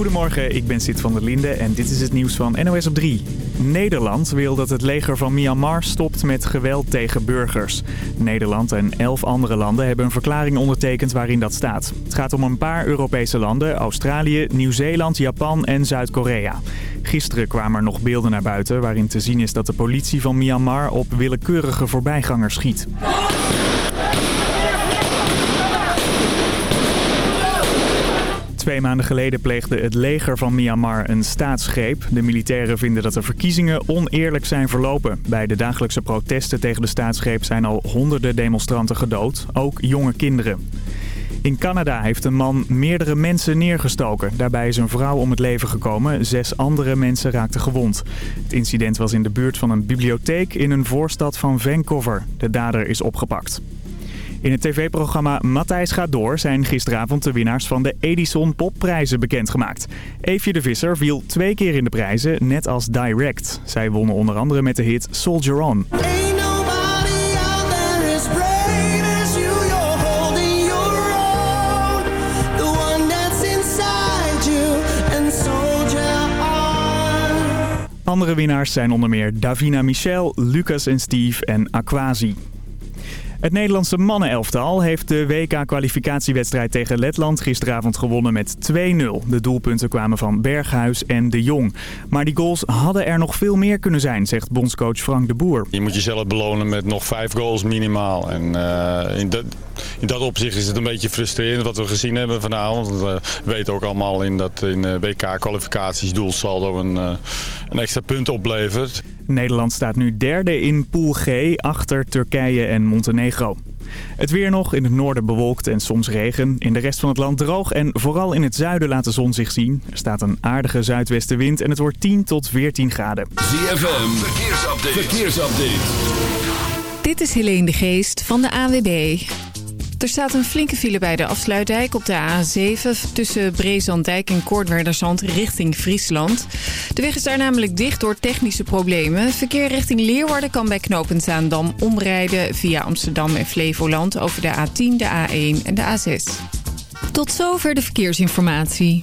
Goedemorgen, ik ben Sid van der Linde en dit is het nieuws van NOS op 3. Nederland wil dat het leger van Myanmar stopt met geweld tegen burgers. Nederland en elf andere landen hebben een verklaring ondertekend waarin dat staat. Het gaat om een paar Europese landen, Australië, Nieuw-Zeeland, Japan en Zuid-Korea. Gisteren kwamen er nog beelden naar buiten waarin te zien is dat de politie van Myanmar op willekeurige voorbijgangers schiet. Twee maanden geleden pleegde het leger van Myanmar een staatsgreep. De militairen vinden dat de verkiezingen oneerlijk zijn verlopen. Bij de dagelijkse protesten tegen de staatsgreep zijn al honderden demonstranten gedood, ook jonge kinderen. In Canada heeft een man meerdere mensen neergestoken. Daarbij is een vrouw om het leven gekomen. Zes andere mensen raakten gewond. Het incident was in de buurt van een bibliotheek in een voorstad van Vancouver. De dader is opgepakt. In het tv-programma Matthijs gaat door zijn gisteravond de winnaars van de Edison Popprijzen bekendgemaakt. Eefje de Visser viel twee keer in de prijzen, net als Direct. Zij wonnen onder andere met de hit Soldier On. Andere winnaars zijn onder meer Davina Michel, Lucas en Steve en Aquasi. Het Nederlandse mannenelftal heeft de WK-kwalificatiewedstrijd tegen Letland gisteravond gewonnen met 2-0. De doelpunten kwamen van Berghuis en De Jong. Maar die goals hadden er nog veel meer kunnen zijn, zegt bondscoach Frank de Boer. Je moet jezelf belonen met nog vijf goals minimaal. En uh, in, dat, in dat opzicht is het een beetje frustrerend wat we gezien hebben vanavond. We weten ook allemaal in dat in uh, WK-kwalificaties doelsaldo een, een extra punt oplevert. Nederland staat nu derde in Pool G achter Turkije en Montenegro. Het weer nog, in het noorden bewolkt en soms regen. In de rest van het land droog en vooral in het zuiden laat de zon zich zien. Er staat een aardige zuidwestenwind en het wordt 10 tot 14 graden. ZFM, verkeersupdate. verkeersupdate. Dit is Helene de Geest van de AWB. Er staat een flinke file bij de afsluitdijk op de A7 tussen Brezandijk en Koordwerderzand richting Friesland. De weg is daar namelijk dicht door technische problemen. Verkeer richting Leeuwarden kan bij knooppunt Zaandam omrijden via Amsterdam en Flevoland over de A10, de A1 en de A6. Tot zover de verkeersinformatie.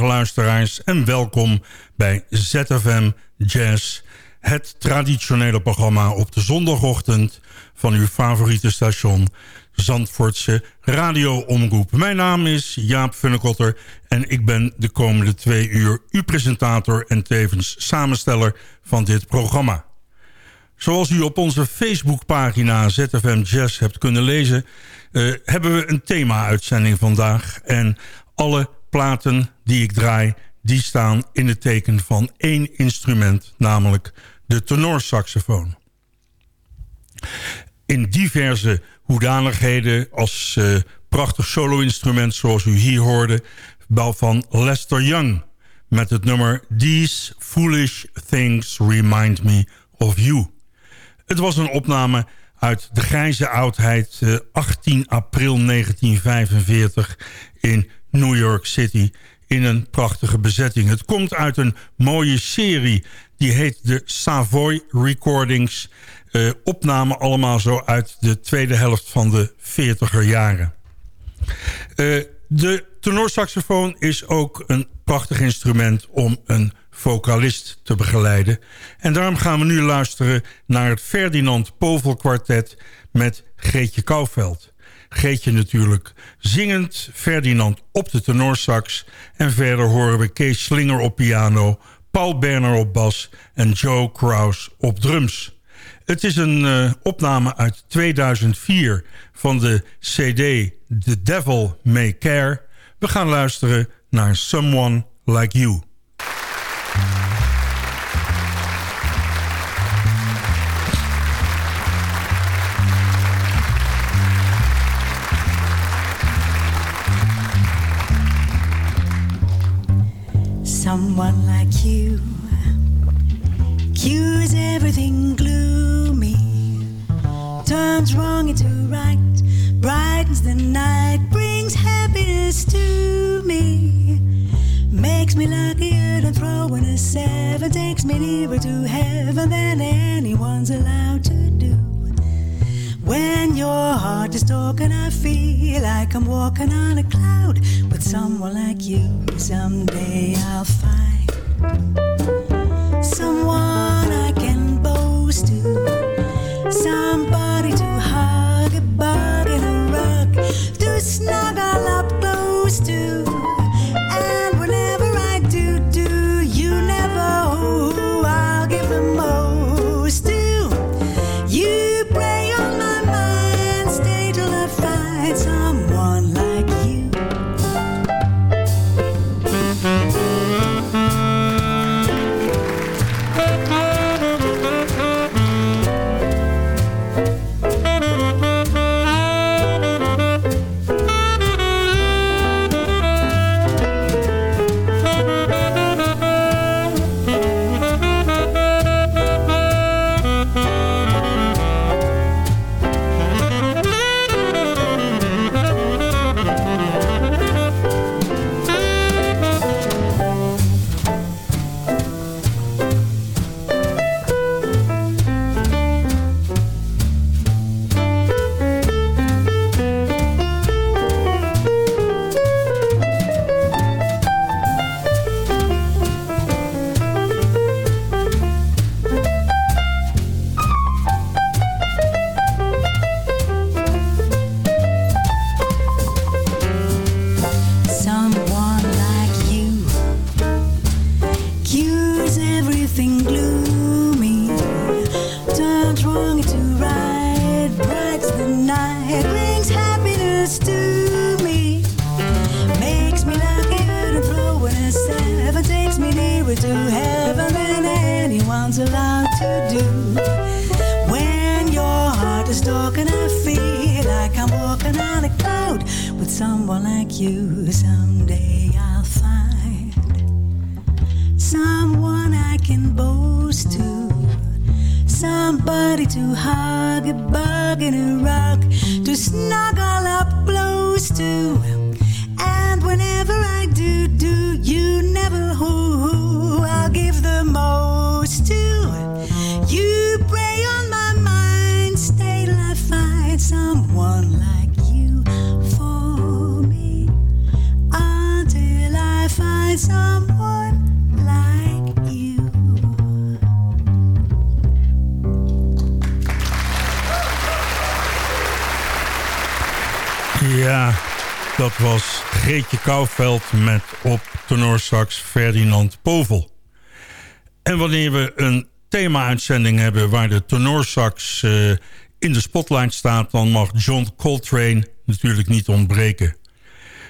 Luisteraars en welkom bij ZFM Jazz. Het traditionele programma op de zondagochtend van uw favoriete station Zandvoortse radio-omroep. Mijn naam is Jaap Funnekotter en ik ben de komende twee uur uw presentator en tevens samensteller van dit programma. Zoals u op onze Facebookpagina ZFM Jazz hebt kunnen lezen... Uh, hebben we een thema-uitzending vandaag. En alle platen die ik draai, die staan in het teken van één instrument, namelijk de tenorsaxofoon. In diverse hoedanigheden als uh, prachtig solo-instrument zoals u hier hoorde... van Lester Young met het nummer These Foolish Things Remind Me of You. Het was een opname uit de grijze oudheid uh, 18 april 1945 in New York City in een prachtige bezetting. Het komt uit een mooie serie. Die heet de Savoy Recordings. Uh, opnamen allemaal zo uit de tweede helft van de 40er jaren. Uh, de tenorsaxofoon is ook een prachtig instrument om een vocalist te begeleiden. En daarom gaan we nu luisteren naar het Ferdinand Povel kwartet met Geetje Kouwveld. Geetje natuurlijk zingend, Ferdinand op de tenorsax... en verder horen we Kees Slinger op piano, Paul Berner op bas... en Joe Kraus op drums. Het is een uh, opname uit 2004 van de cd The Devil May Care. We gaan luisteren naar Someone Like You. Someone like you. Cues everything gloomy, turns wrong into right, brightens the night, brings happiness to me, makes me luckier than throwing a seven, takes me nearer to heaven than anyone's allowed to do. When your heart is talking, I feel like I'm walking on a cloud with someone like you. Someday I'll find someone I can boast to, somebody someone like you for me until I was Greetje Kouwveld met op tenorsax Ferdinand Povel. En wanneer we een thema-uitzending hebben waar de tenorsax uh, in de spotlight staat... dan mag John Coltrane natuurlijk niet ontbreken.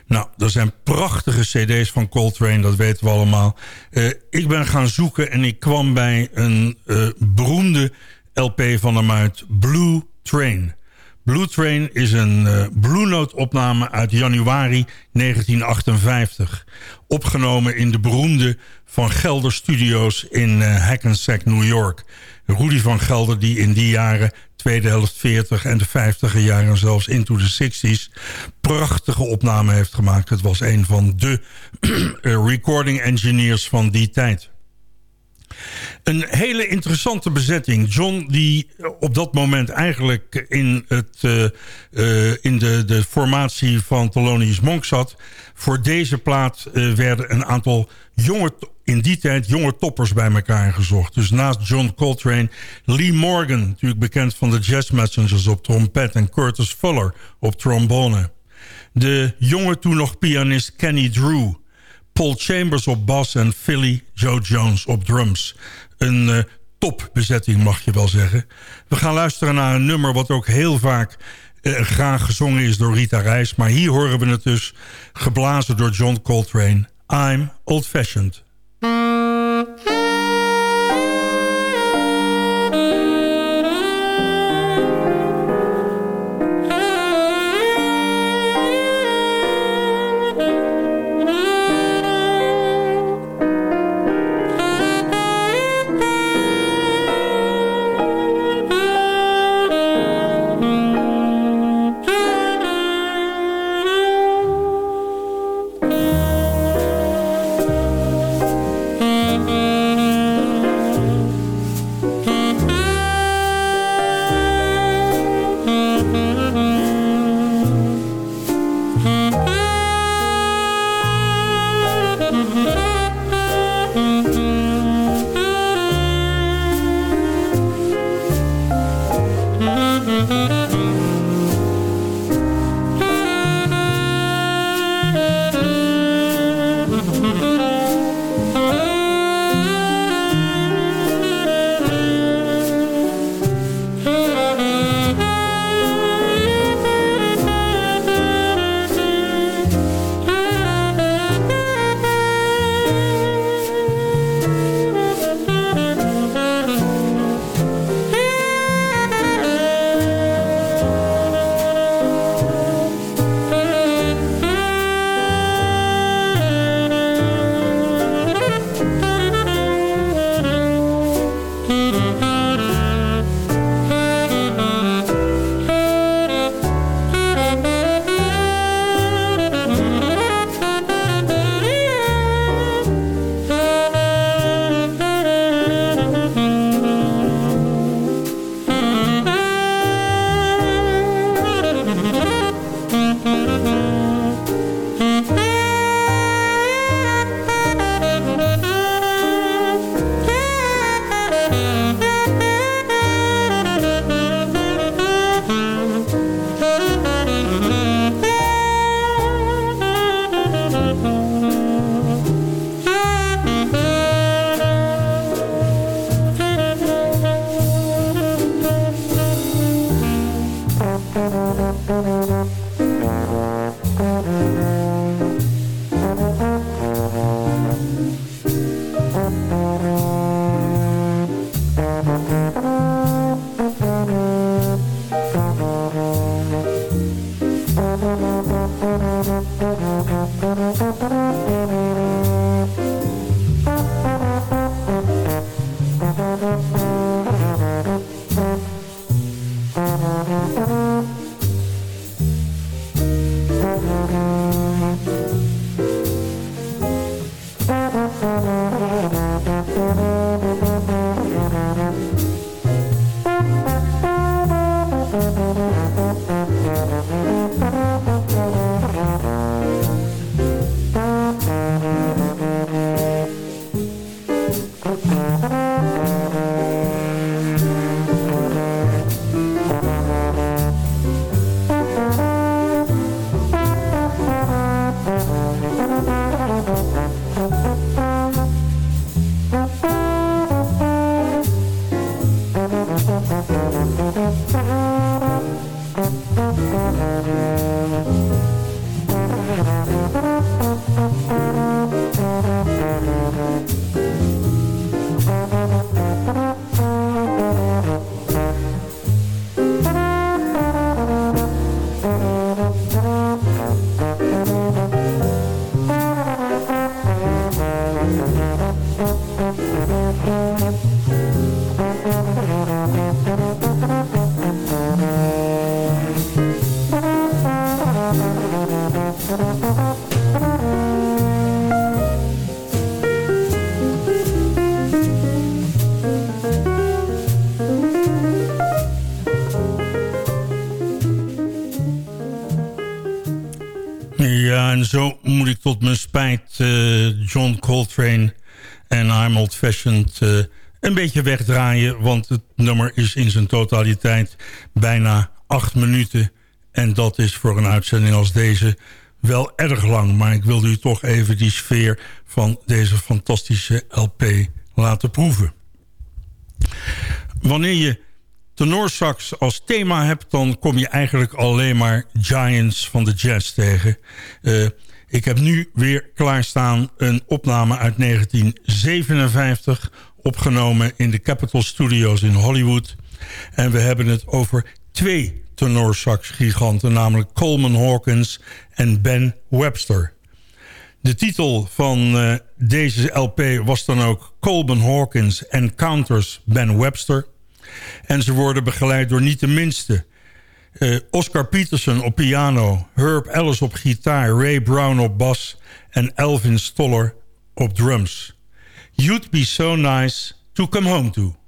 Nou, er zijn prachtige cd's van Coltrane, dat weten we allemaal. Uh, ik ben gaan zoeken en ik kwam bij een uh, beroemde LP van hem uit, Blue Train... Blue Train is een uh, Blue Note opname uit januari 1958. Opgenomen in de beroemde Van Gelder Studios in uh, Hackensack, New York. Rudy van Gelder die in die jaren, tweede helft 40 en de 50 jaren zelfs into de 60s... prachtige opname heeft gemaakt. Het was een van de recording engineers van die tijd. Een hele interessante bezetting. John die op dat moment eigenlijk in, het, uh, uh, in de, de formatie van Thelonious Monk zat. Voor deze plaat werden een aantal jonge, in die tijd jonge toppers bij elkaar gezocht. Dus naast John Coltrane, Lee Morgan, natuurlijk bekend van de Jazz Messengers op trompet... en Curtis Fuller op trombone. De jonge toen nog pianist Kenny Drew... Paul Chambers op bas en Philly Joe Jones op drums. Een uh, topbezetting mag je wel zeggen. We gaan luisteren naar een nummer wat ook heel vaak uh, graag gezongen is door Rita Reis. Maar hier horen we het dus geblazen door John Coltrane. I'm Old Fashioned. Fashioned een beetje wegdraaien. Want het nummer is in zijn totaliteit bijna acht minuten. En dat is voor een uitzending als deze wel erg lang. Maar ik wilde u toch even die sfeer van deze fantastische LP laten proeven. Wanneer je tenorsax als thema hebt... dan kom je eigenlijk alleen maar giants van de jazz tegen. Uh, ik heb nu weer klaarstaan een opname uit 1957... opgenomen in de Capitol Studios in Hollywood. En we hebben het over twee tenorsax-giganten... namelijk Coleman Hawkins en Ben Webster. De titel van uh, deze LP was dan ook Coleman Hawkins Encounters Ben Webster. En ze worden begeleid door niet de minste... Uh, Oscar Peterson op piano, Herb Ellis op gitaar... Ray Brown op bas en Elvin Stoller op drums. You'd be so nice to come home to.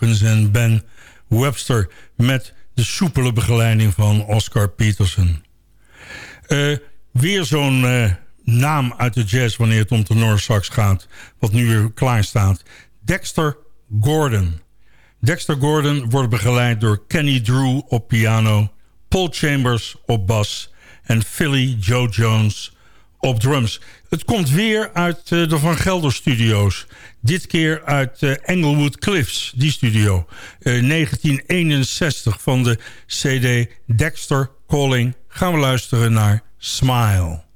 En Ben Webster... met de soepele begeleiding van Oscar Peterson. Uh, weer zo'n uh, naam uit de jazz wanneer het om de Sax gaat... wat nu weer klaar staat. Dexter Gordon. Dexter Gordon wordt begeleid door Kenny Drew op piano... Paul Chambers op bas en Philly Joe Jones op drums. Het komt weer uit uh, de Van Gelder Studio's. Dit keer uit uh, Englewood Cliffs, die studio. Uh, 1961 van de CD Dexter Calling. Gaan we luisteren naar Smile.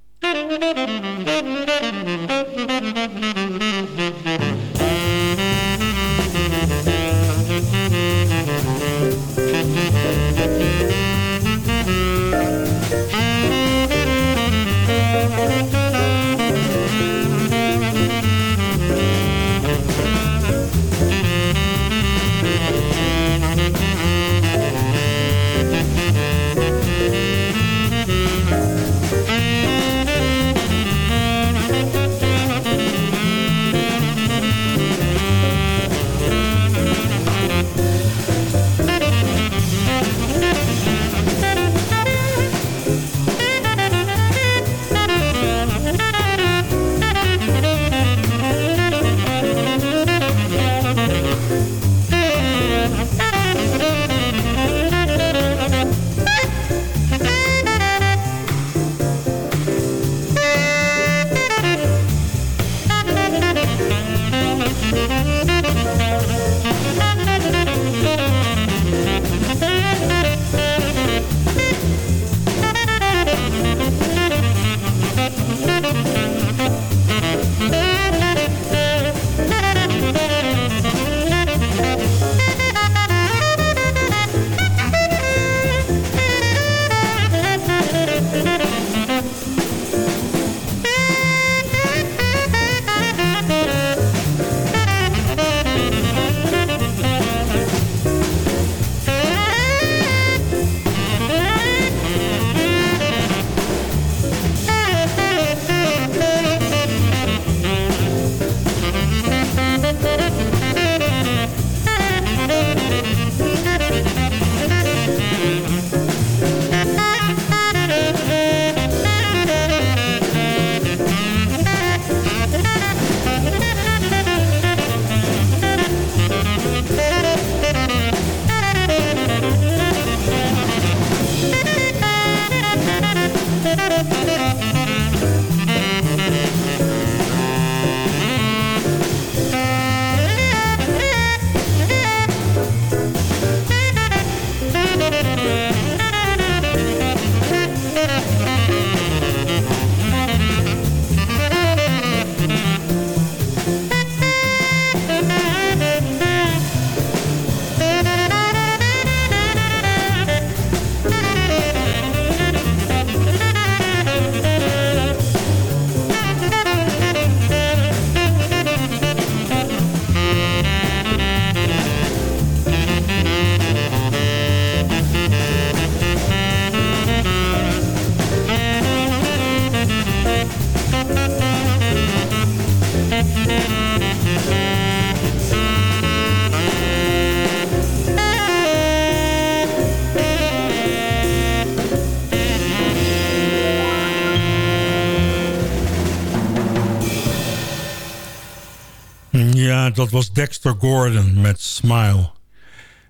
Dat was Dexter Gordon met Smile.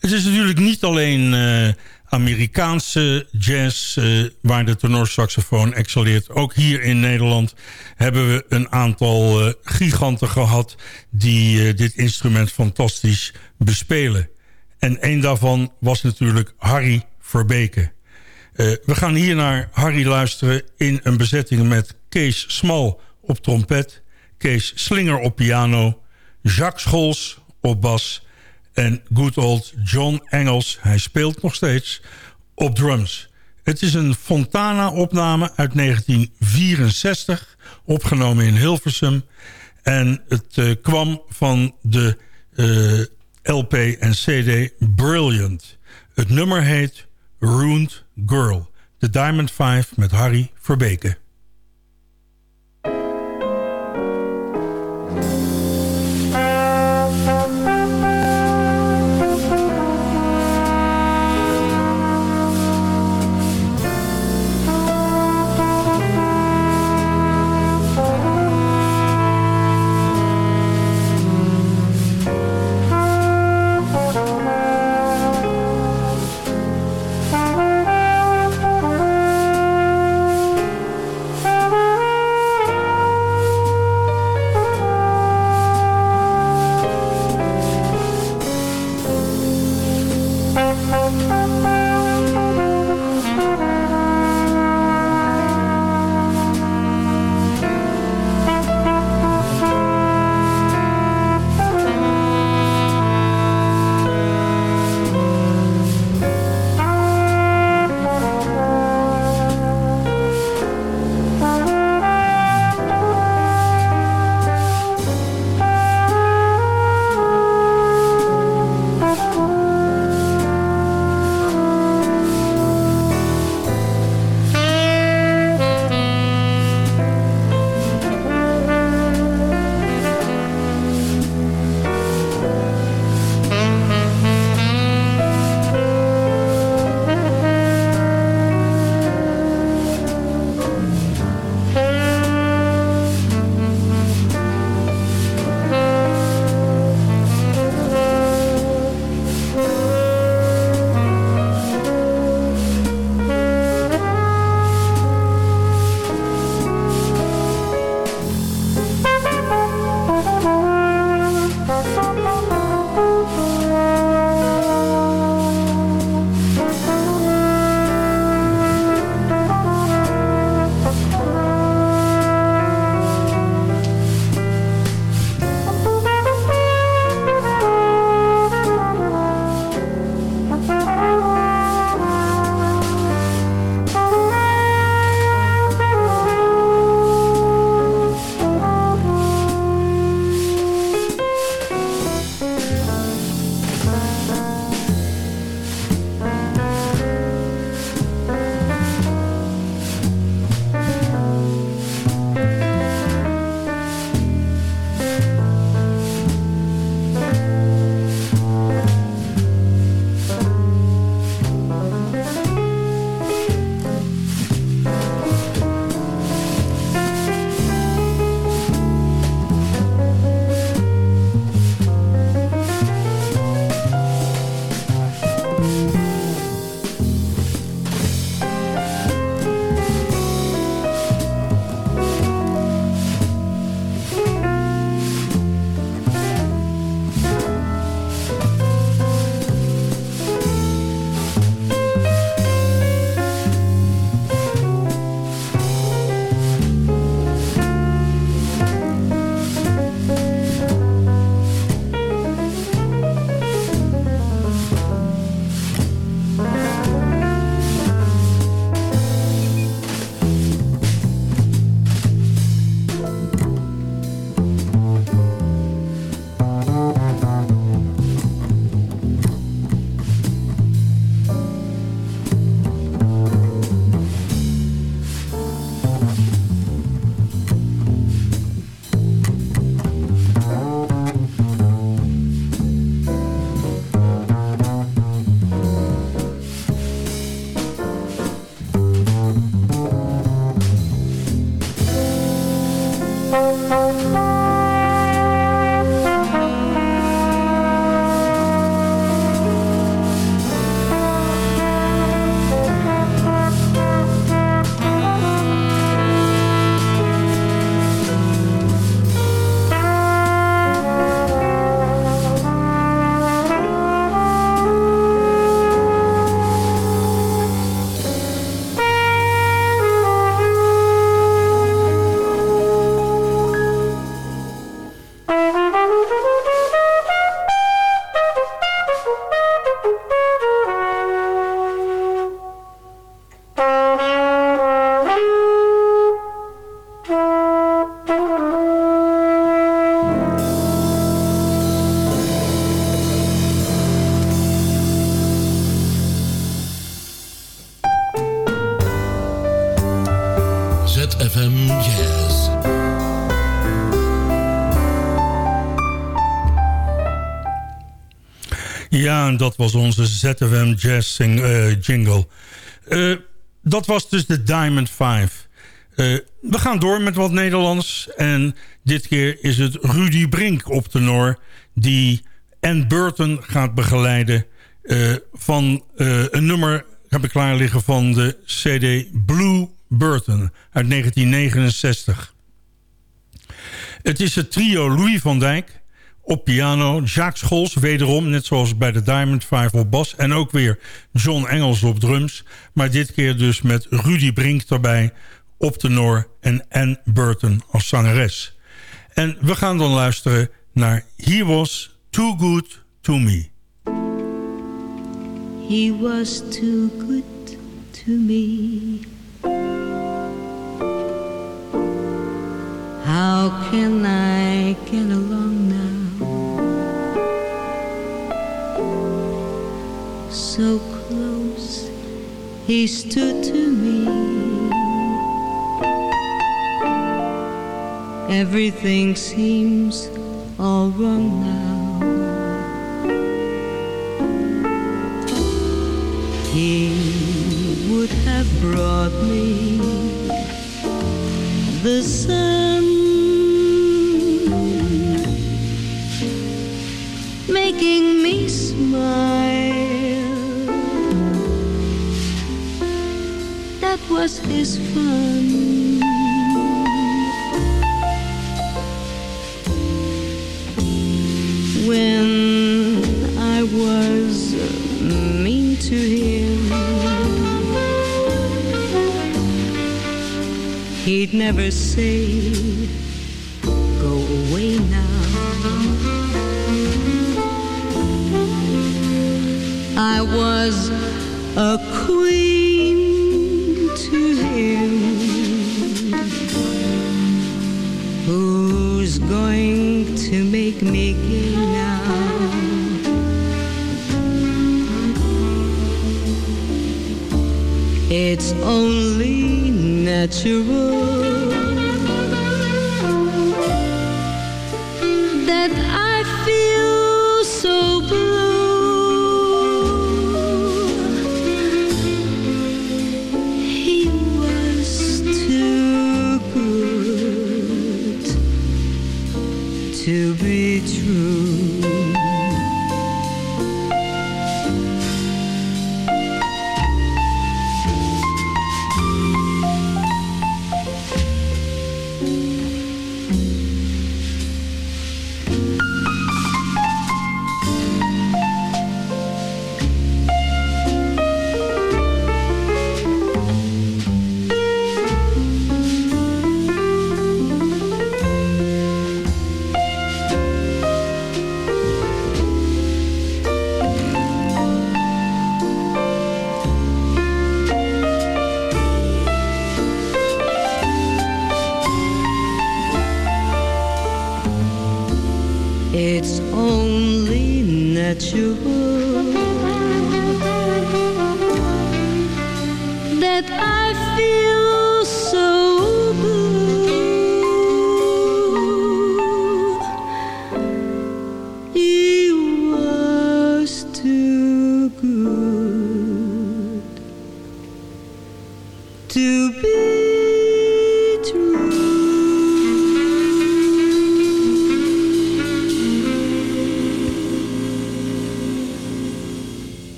Het is natuurlijk niet alleen uh, Amerikaanse jazz... Uh, waar de tenorsaxofoon excelleert. Ook hier in Nederland hebben we een aantal uh, giganten gehad... die dit instrument fantastisch bespelen. En een daarvan was natuurlijk Harry Verbeke. we gaan hier naar Harry luisteren in een bezetting met Kees Smal op trompet... Kees Slinger op piano... Jacques Scholz op bas en good old John Engels, hij speelt nog steeds, op drums. Het is een Fontana-opname uit 1964, opgenomen in Hilversum. En het uh, kwam van de uh, LP en CD Brilliant. Het nummer heet Ruined Girl. De Diamond 5 met Harry Verbeke. Dat was onze ZFM Jazz eh, jingle. Eh, dat was dus de Diamond 5. Uh, we gaan door met wat Nederlands. En dit keer is het Rudy Brink op tenor... die Ann Burton gaat begeleiden... van een nummer heb ik klaar liggen van de CD Blue Burton uit 1969. Het is het trio Louis van Dijk op piano, Jacques Scholz wederom, net zoals bij de Diamond Five op bas... en ook weer John Engels op drums, maar dit keer dus met Rudy Brink erbij op tenor en Anne Burton als zangeres. En we gaan dan luisteren naar He Was Too Good To Me. He was too good to me How can I get along So close he stood to me. Everything seems all wrong now. He would have brought me the sun making me smile. Was his fun. When I was uh, mean to him, he'd never say, Go away now. I was a queen to make me gay now. It's only natural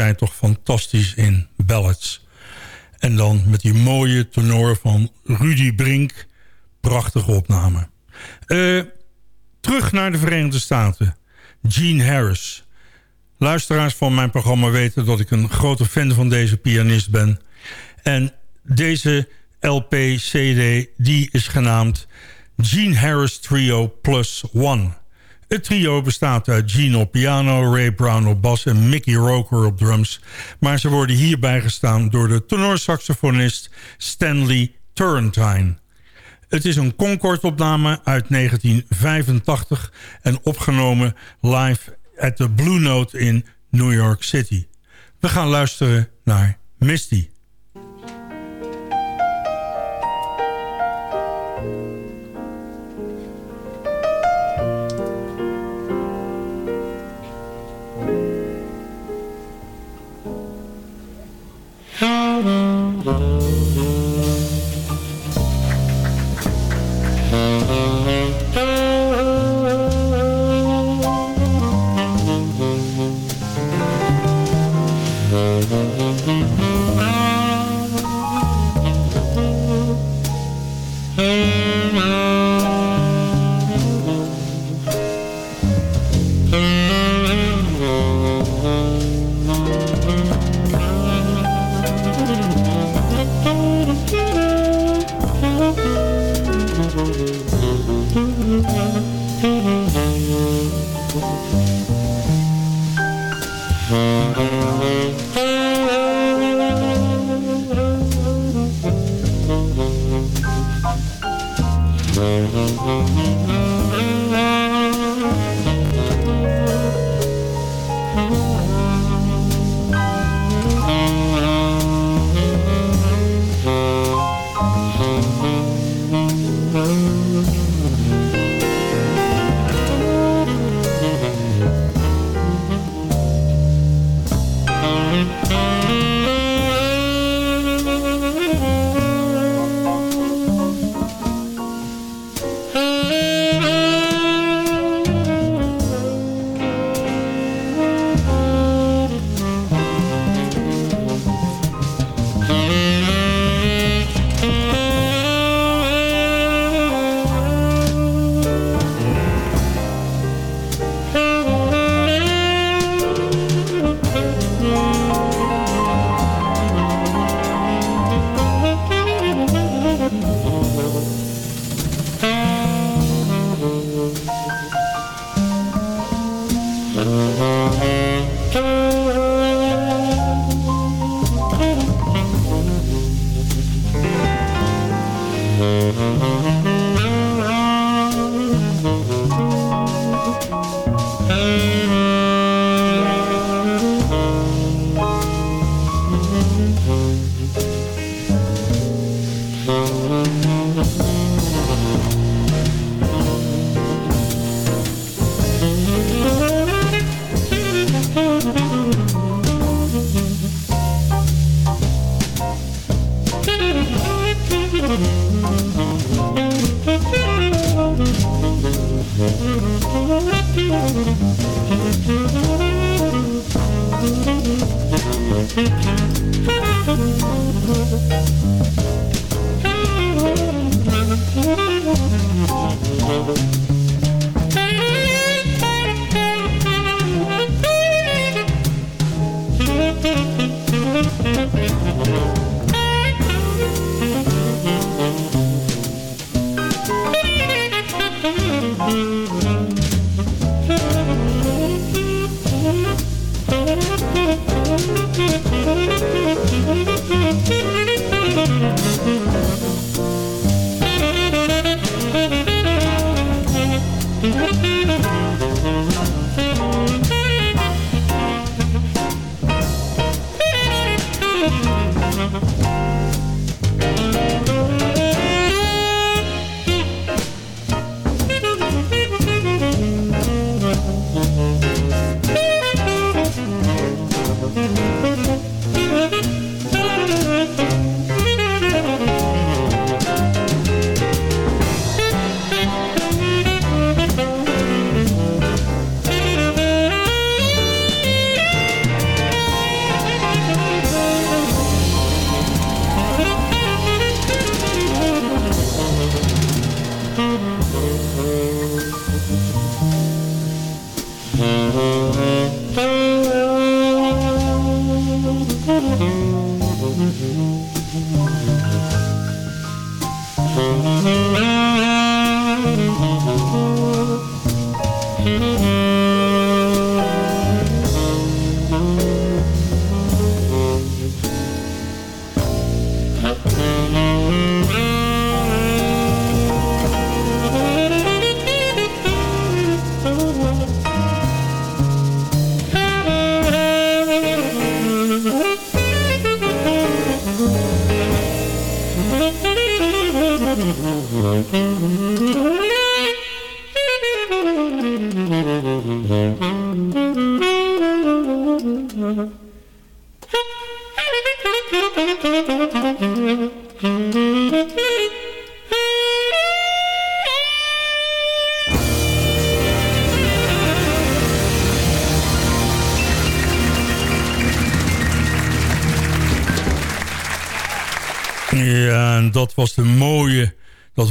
Wat is zij toch fantastisch in ballads. En dan met die mooie tenor van Rudy Brink. Prachtige opname. Uh, terug naar de Verenigde Staten. Gene Harris. Luisteraars van mijn programma weten dat ik een grote fan van deze pianist ben. En deze LP-CD die is genaamd Gene Harris Trio Plus One. Het trio bestaat uit Gene op piano, Ray Brown op bas en Mickey Roker op drums. Maar ze worden hierbij gestaan door de tenorsaxofonist Stanley Turrentine. Het is een Concord-opname uit 1985 en opgenomen live at the Blue Note in New York City. We gaan luisteren naar Misty. Thank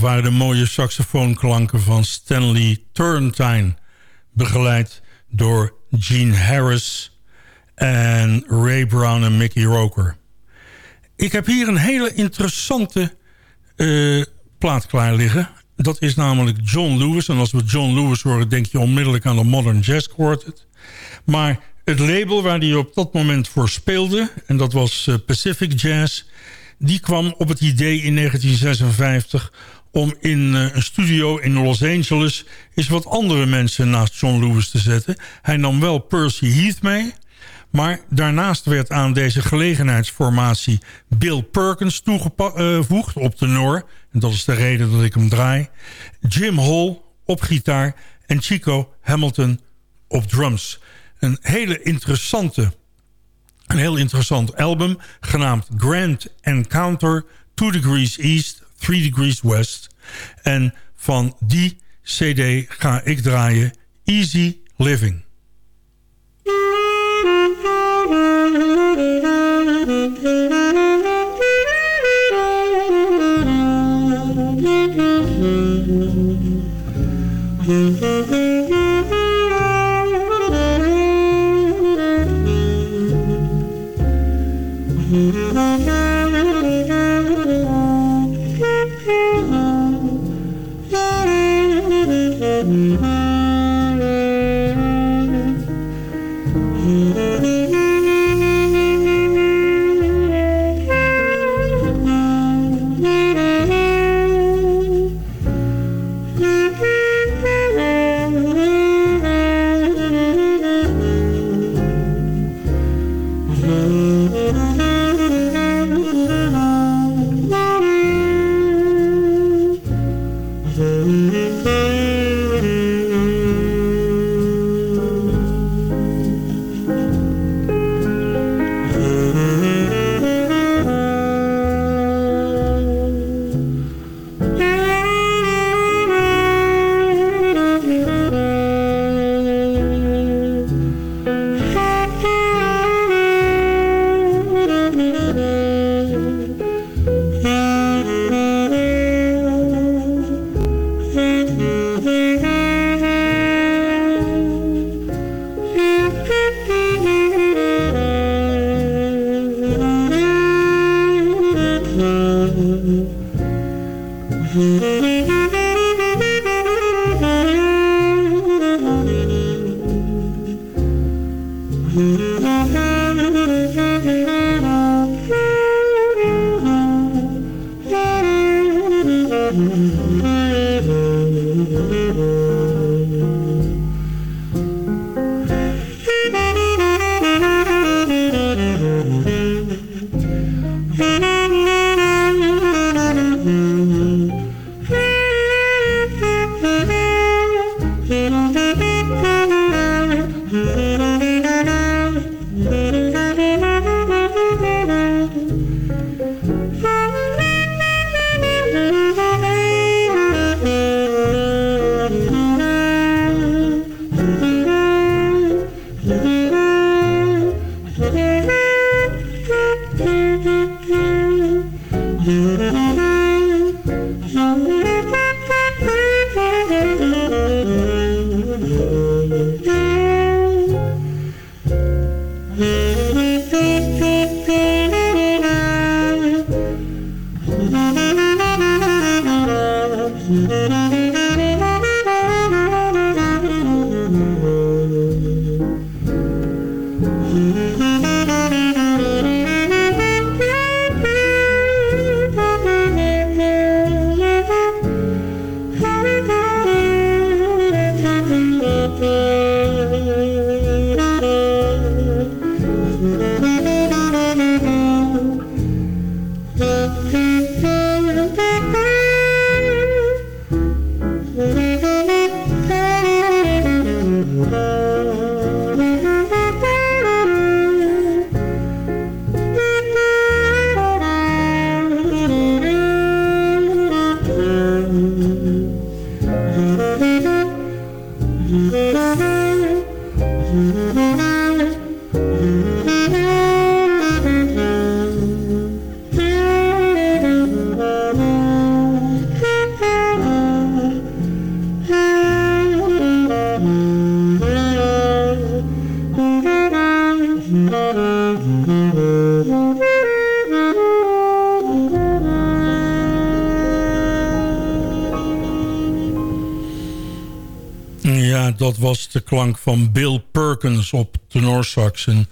waren de mooie saxofoonklanken van Stanley Turrentine. Begeleid door Gene Harris en Ray Brown en Mickey Roker. Ik heb hier een hele interessante uh, plaat klaar liggen. Dat is namelijk John Lewis. En als we John Lewis horen, denk je onmiddellijk aan de Modern Jazz Quartet. Maar het label waar hij op dat moment voor speelde... en dat was uh, Pacific Jazz... die kwam op het idee in 1956 om in uh, een studio in Los Angeles... eens wat andere mensen naast John Lewis te zetten. Hij nam wel Percy Heath mee... Maar daarnaast werd aan deze gelegenheidsformatie Bill Perkins toegevoegd op de Noor. En dat is de reden dat ik hem draai. Jim Hall op gitaar en Chico Hamilton op drums. Een hele interessante, een heel interessant album genaamd Grand Encounter 2 Degrees East, Three Degrees West. En van die cd ga ik draaien Easy Living. dat was de klank van Bill Perkins op tenorsax. Een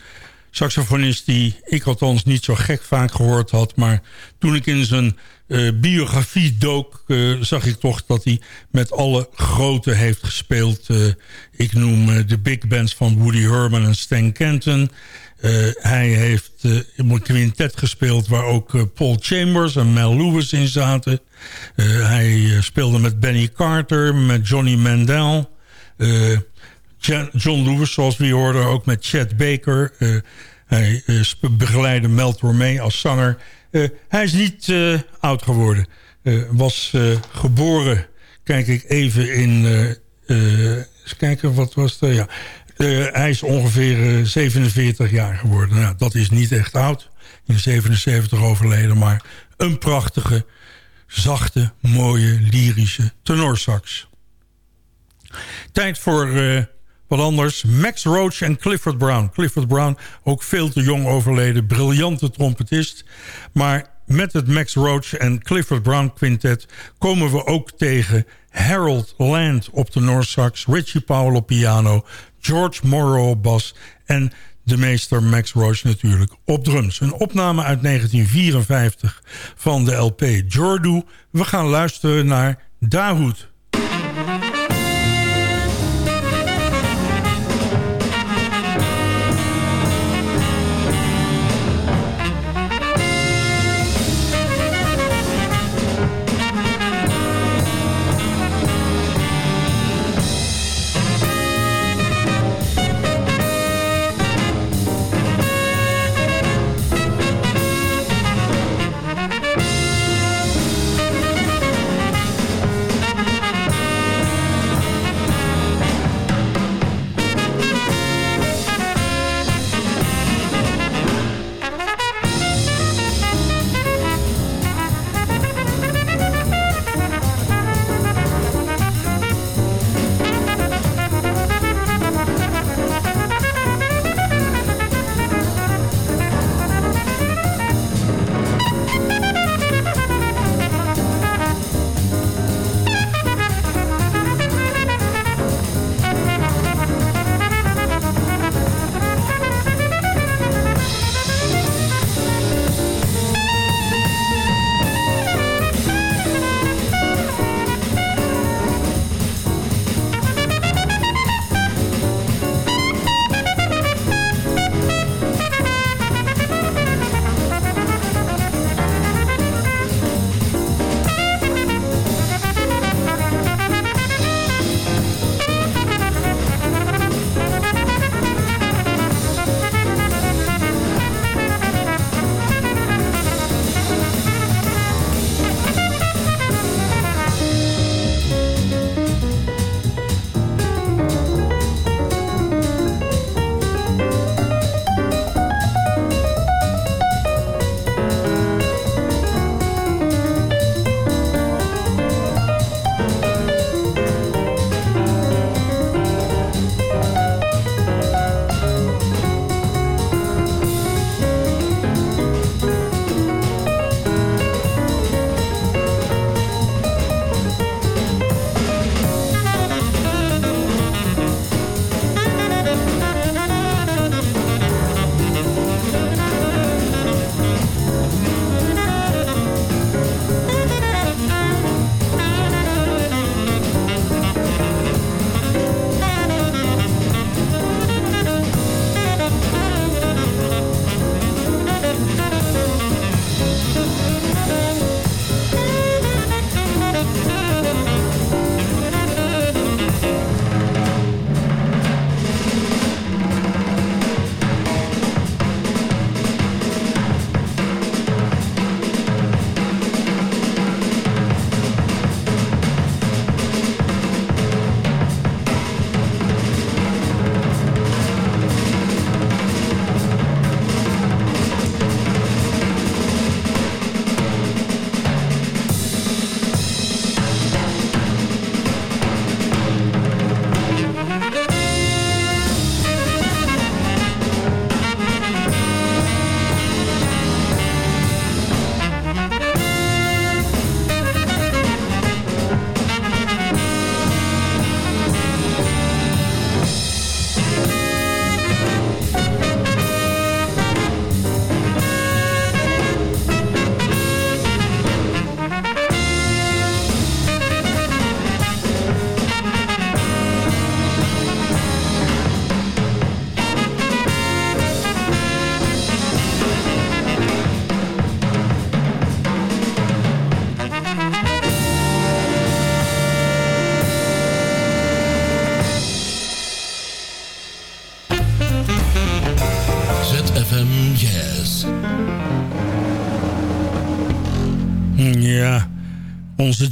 saxofonist die ik althans niet zo gek vaak gehoord had. Maar toen ik in zijn uh, biografie dook, uh, zag ik toch dat hij met alle grote heeft gespeeld. Uh, ik noem de big bands van Woody Herman en Stan Kenton. hij heeft in een quintet gespeeld waar ook Paul Chambers en Mel Lewis in zaten. hij speelde met Benny Carter, met Johnny Mandel. John Lewis, zoals we hoorden, ook met Chet Baker. hij begeleidde Mel Tormé als zanger... Hij is niet oud geworden. Was geboren, kijk ik even in... eens kijken, wat was dat? Ja. hij is ongeveer 47 jaar geworden. Nou, dat is niet echt oud. In 77 overleden, maar een prachtige, zachte, mooie, lyrische tenorsax. Tijd voor wat anders. Max Roach en Clifford Brown. Clifford Brown, ook veel te jong overleden. Briljante trompetist. Maar met het Max Roach en Clifford Brown quintet... komen we ook tegen Harold Land op de Noorsax... Richie Powell op piano, George Morrow op bas... en de meester Max Roach natuurlijk op drums. Een opname uit 1954 van de LP Jordu. We gaan luisteren naar Dahoud.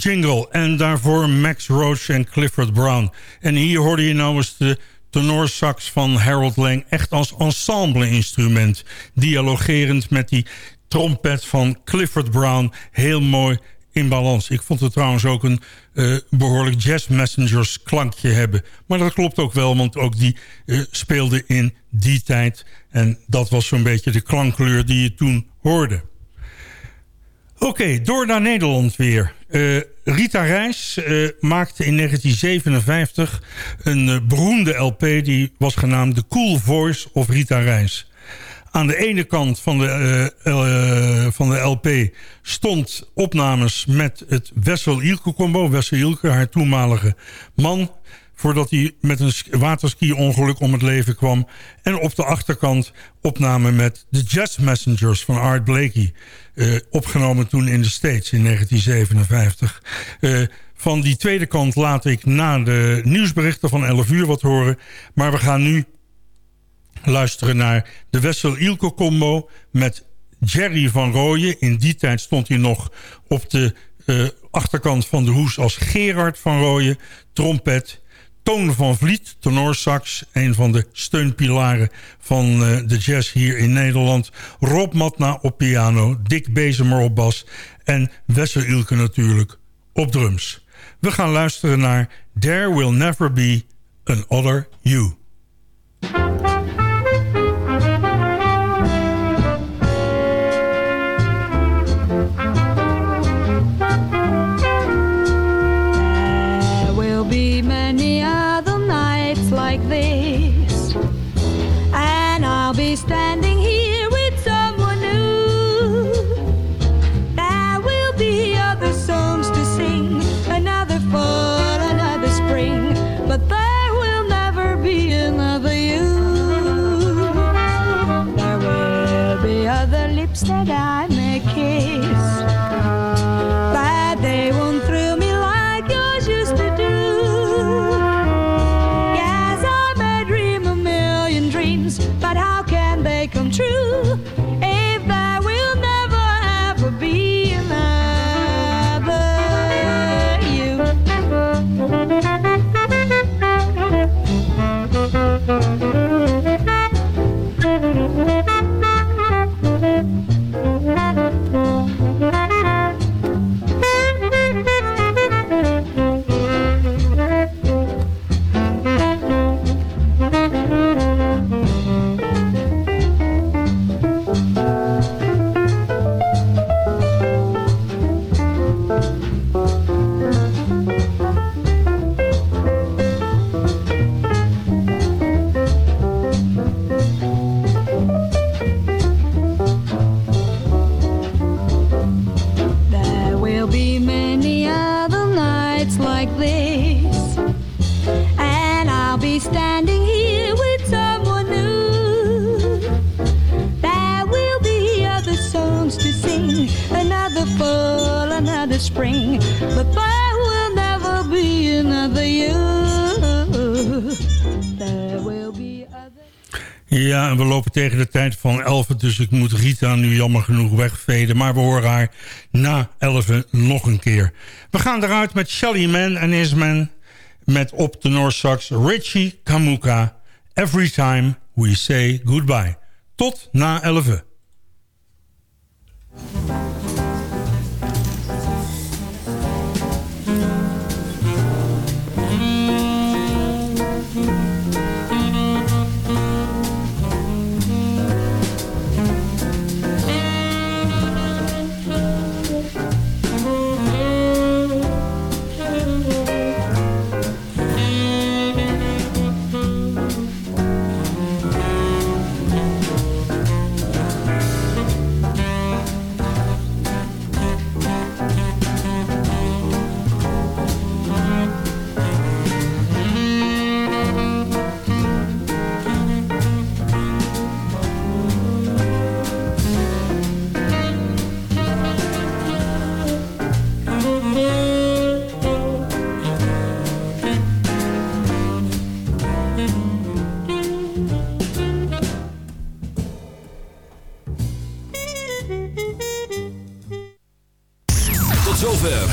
Jingle. En daarvoor Max Roach en Clifford Brown. En hier hoorde je nou eens de tenorsax van Harold Lang... echt als ensemble-instrument. Dialogerend met die trompet van Clifford Brown. Heel mooi in balans. Ik vond het trouwens ook een uh, behoorlijk Jazz Messengers klankje hebben. Maar dat klopt ook wel, want ook die uh, speelde in die tijd. En dat was zo'n beetje de klankkleur die je toen hoorde. Oké, door naar Nederland weer. Uh, Rita Reis uh, maakte in 1957 een uh, beroemde LP... die was genaamd The Cool Voice of Rita Reis. Aan de ene kant van de, van de LP stond opnames met het Wessel Ilke combo. Wessel Ilke, haar toenmalige man voordat hij met een waterski-ongeluk om het leven kwam. En op de achterkant opname met The Jazz Messengers van Art Blakey. Uh, opgenomen toen in de States in 1957. Uh, van die tweede kant laat ik na de nieuwsberichten van 11 uur wat horen. Maar we gaan nu luisteren naar de Wessel Ilko combo met Jerry van Rooyen. In die tijd stond hij nog op de uh, achterkant van de hoes als Gerard van Rooyen. Trompet, Toon van Vliet, tenorsax, een van de steunpilaren van uh, de jazz hier in Nederland. Rob Matna op piano, Dick Bezemer op bas en Wessel Ilke natuurlijk op drums. We gaan luisteren naar There Will Never Be Another You. Ja, en we lopen tegen de tijd van 11, dus ik moet Rita nu jammer genoeg wegveden. Maar we horen haar na 11 nog een keer. We gaan eruit met Shelly Man en his man. Met op de Noorsax Richie Kamuka. Every time we say goodbye. Tot na 11.